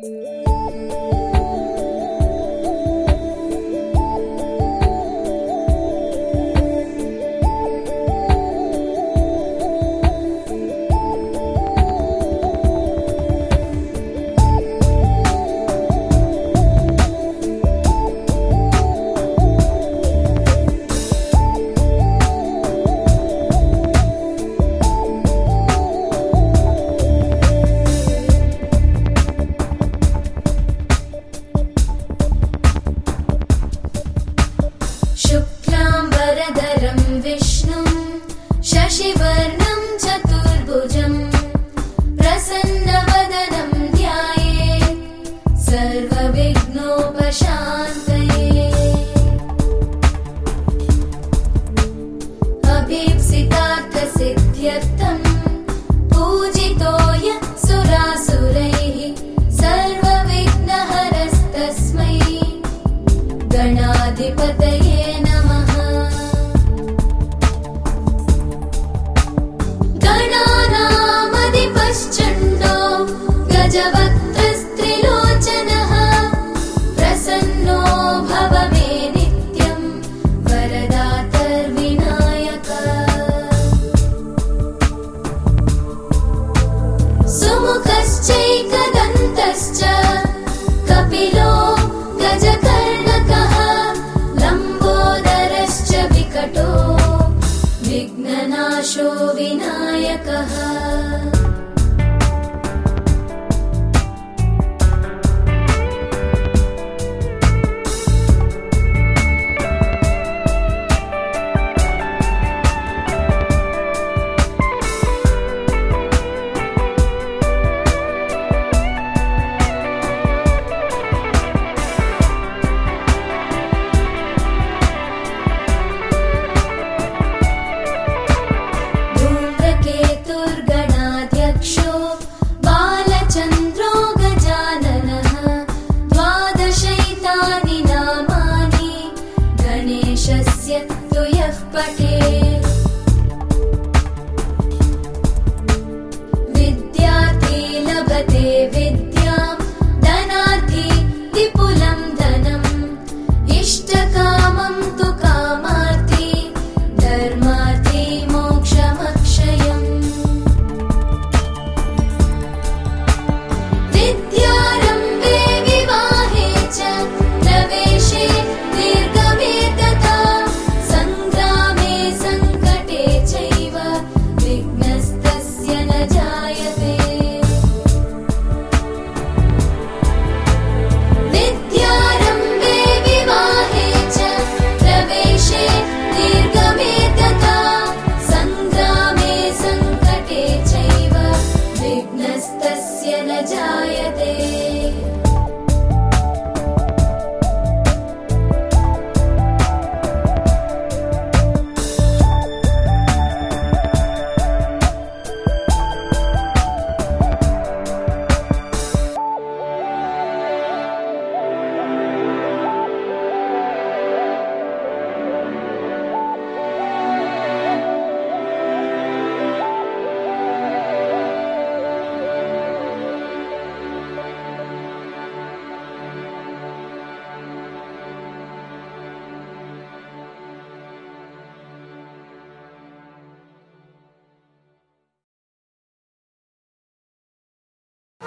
嗯。विघ्ननाशो विनायकः। जायते।